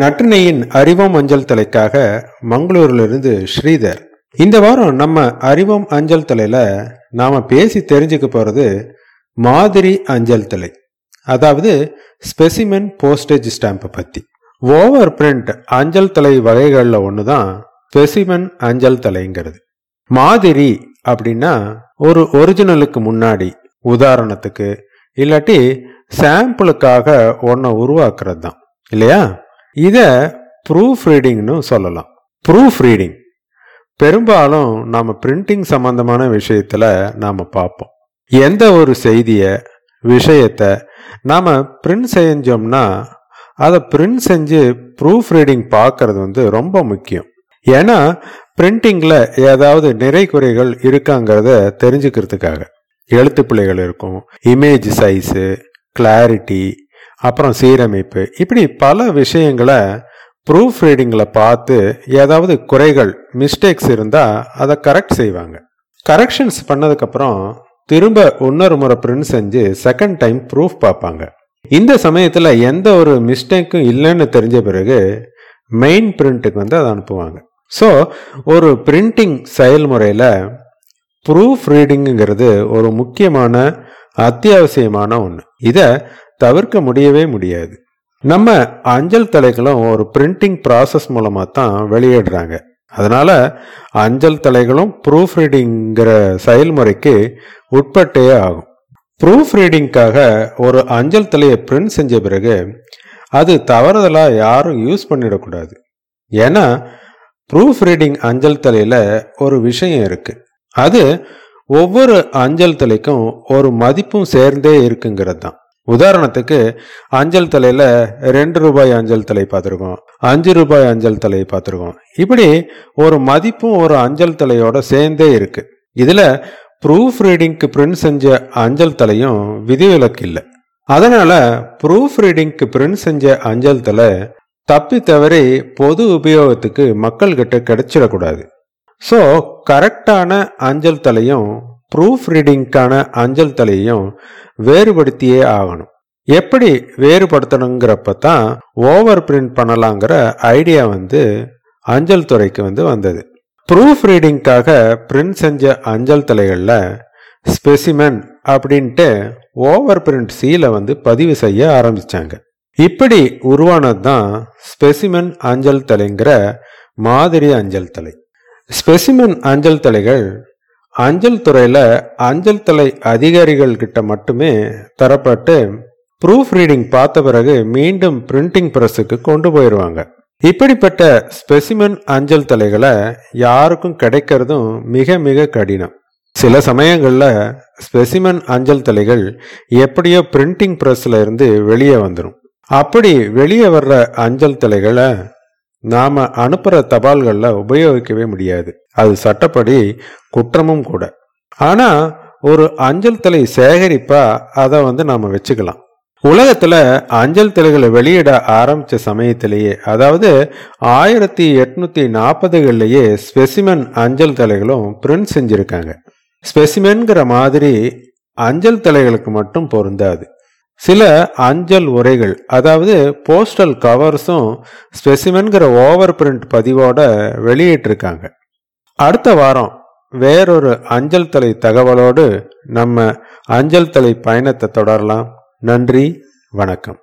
நற்றினையின் அறிவோம் அஞ்சல் தலைக்காக மங்களூரிலிருந்து ஸ்ரீதர். இந்த வாரம் நம்ம அறிவோம் அஞ்சல் தலையில நாம பேசி தெரிஞ்சுக்க போறது மாதிரி அஞ்சல் தலை. அதாவது ஸ்பெசிமென் போஸ்டேஜ் ஸ்டாம்பை பத்தி. ஓவர் பிரிண்ட் அஞ்சல் தலை வகைகளில் ஒன்று தான் ஸ்பெசிமென் அஞ்சல் தலைங்கிறது. மாதிரி அப்படின்னா ஒரு ஒரிஜினலுக்கு முன்னாடி உதாரணத்துக்கு இல்லாட்டி சாம்பிளுக்காக ஒன்றை உருவாக்குறது தான் இல்லையா? இதை ப்ரூஃப் ரீடிங்னு சொல்லலாம். ப்ரூஃப் ரீடிங் பெரும்பாலும் நாம் பிரிண்டிங் சம்பந்தமான விஷயத்தில் நாம் பார்ப்போம். எந்த ஒரு செய்தியை விஷயத்தை நாம் பிரிண்ட் செஞ்சோம்னா அதை பிரிண்ட் செஞ்சு ப்ரூஃப் ரீடிங் பார்க்கறது வந்து ரொம்ப முக்கியம். ஏன்னா பிரிண்டிங்கில் ஏதாவது நிறை குறைகள் இருக்காங்கிறத தெரிஞ்சுக்கிறதுக்காக. எழுத்து பிள்ளைகள் இருக்கும். இமேஜ் சைஸு கிளாரிட்டி அப்புறம் சீரமைப்பு. இப்படி பல விஷயங்களை ப்ரூஃப் ரீடிங்கில் பார்த்து ஏதாவது குறைகள் மிஸ்டேக்ஸ் இருந்தால் அதை கரெக்ட் செய்வாங்க. கரெக்ஷன்ஸ் பண்ணதுக்கப்புறம் திரும்ப இன்னொரு முறை பிரிண்ட் செஞ்சு செகண்ட் டைம் ப்ரூஃப் பார்ப்பாங்க. இந்த சமயத்தில் எந்த ஒரு மிஸ்டேக்கும் இல்லைன்னு தெரிஞ்ச பிறகு மெயின் பிரிண்ட்டுக்கு வந்து அதை அனுப்புவாங்க. ஸோ ஒரு பிரிண்டிங் செயல்முறையில் ப்ரூஃப் ரீடிங்குங்கிறது ஒரு முக்கியமான அத்தியாவசியமான ஒன்று இதை தவிர்க்க முடியவே முடியாது. நம்ம அஞ்சல் தலைகளும் ஒரு பிரிண்டிங் ப்ராசஸ் மூலமாக தான் வெளியிடுறாங்க. அதனால அஞ்சல் தலைகளும் ப்ரூஃப் ரீடிங்கிற செயல்முறைக்கு உட்பட்டே ஆகும். ப்ரூஃப் ரீடிங்காக ஒரு அஞ்சல் தலையை பிரிண்ட் செஞ்ச பிறகு அது தவறுதலாக யாரும் யூஸ் பண்ணிடக்கூடாது. ஏன்னா ப்ரூஃப் ரீடிங் அஞ்சல் தலையில் ஒரு விஷயம் இருக்குது அது ஒவ்வொரு அஞ்சல் தலைக்கும் ஒரு மதிப்பும் சேர்ந்தே இருக்குங்கிறது தான் உதாரணத்துக்கு அஞ்சல் தலையில ரெண்டு ரூபாய் அஞ்சல் தலை பார்த்துருக்கோம். அஞ்சு ரூபாய் அஞ்சல் தலை பார்த்துருக்கோம். இப்படி ஒரு மதிப்பும் ஒரு அஞ்சல் தலையோட சேர்ந்தே இருக்கு. இதுல ப்ரூஃப் ரீடிங்க்கு பிரிண்ட் செஞ்ச அஞ்சல் தலையும் விதிவிலக்கு இல்லை. அதனால ப்ரூஃப் ரீடிங்க்கு பிரிண்ட் செஞ்ச அஞ்சல் தலை தப்பி தவறி பொது உபயோகத்துக்கு மக்கள்கிட்ட கிடைச்சிடக்கூடாது. ஸோ கரெக்டான அஞ்சல் தலையும் ப்ரூஃப் ரீடிங்க்கான அஞ்சல் தலையையும் வேறுபடுத்தியே ஆகணும். எப்படி வேறுபடுத்தணுங்கிறப்ப தான் ஓவர் பிரிண்ட் பண்ணலாங்கிற ஐடியா வந்து அஞ்சல் துறைக்கு வந்து வந்தது. ப்ரூஃப் ரீடிங்க்காக பிரிண்ட் செஞ்ச அஞ்சல் தலைகளில் ஸ்பெசிமென் அப்படின்ட்டு ஓவர் பிரிண்ட் சீலை வந்து பதிவு செய்ய ஆரம்பித்தாங்க இப்படி உருவானது தான் ஸ்பெசிமென் அஞ்சல் தலைங்கிற மாதிரி அஞ்சல் தலை. ஸ்பெசிமென் அஞ்சல் தலைகள் அஞ்சல் துறையில் அஞ்சல் தலை அதிகாரிகள் கிட்ட மட்டுமே தரப்பட்டு ப்ரூஃப் ரீடிங் பார்த்த பிறகு மீண்டும் பிரிண்டிங் ப்ரெஸ்ஸுக்கு கொண்டு போயிடுவாங்க இப்படிப்பட்ட ஸ்பெசிமென் அஞ்சல் தலைகளை யாருக்கும் கிடைக்கிறதும் மிக மிக கடினம். சில சமயங்களில் ஸ்பெசிமென் அஞ்சல் தலைகள் எப்படியோ பிரிண்டிங் ப்ரெஸ்ஸில் இருந்து வெளியே வந்துடும் அப்படி வெளியே வர்ற அஞ்சல் தலைகளை நாம அனுப்புற தபால்கள்ல உபயோகிக்கவே முடியாது. அது சட்டப்படி குற்றமும் கூட. ஆனா ஒரு அஞ்சல் தலை சேகரிப்பா அதை வந்து நாம வச்சுக்கலாம். உலகத்துல அஞ்சல் தலைகளை வெளியிட ஆரம்பிச்ச சமயத்திலேயே அதாவது ஆயிரத்தி எட்நூத்தி நாற்பதுகள்லயே ஸ்பெசிமென் அஞ்சல் தலைகளும் பிரிண்ட் செஞ்சிருக்காங்க. ஸ்பெசிமென்கிற மாதிரி அஞ்சல் தலைகளுக்கு மட்டும் பொருந்தாது. சில அஞ்சல் உரைகள் அதாவது போஸ்டல் கவர்ஸும் ஸ்பெசிமென்கிற ஓவர் பிரிண்ட் பதிவோட வெளியிட்டிருக்காங்க. அடுத்த வாரம் வேறொரு அஞ்சல் தலை தகவலோடு நம்ம அஞ்சல் தலை பயணத்தை தொடரலாம். நன்றி வணக்கம்.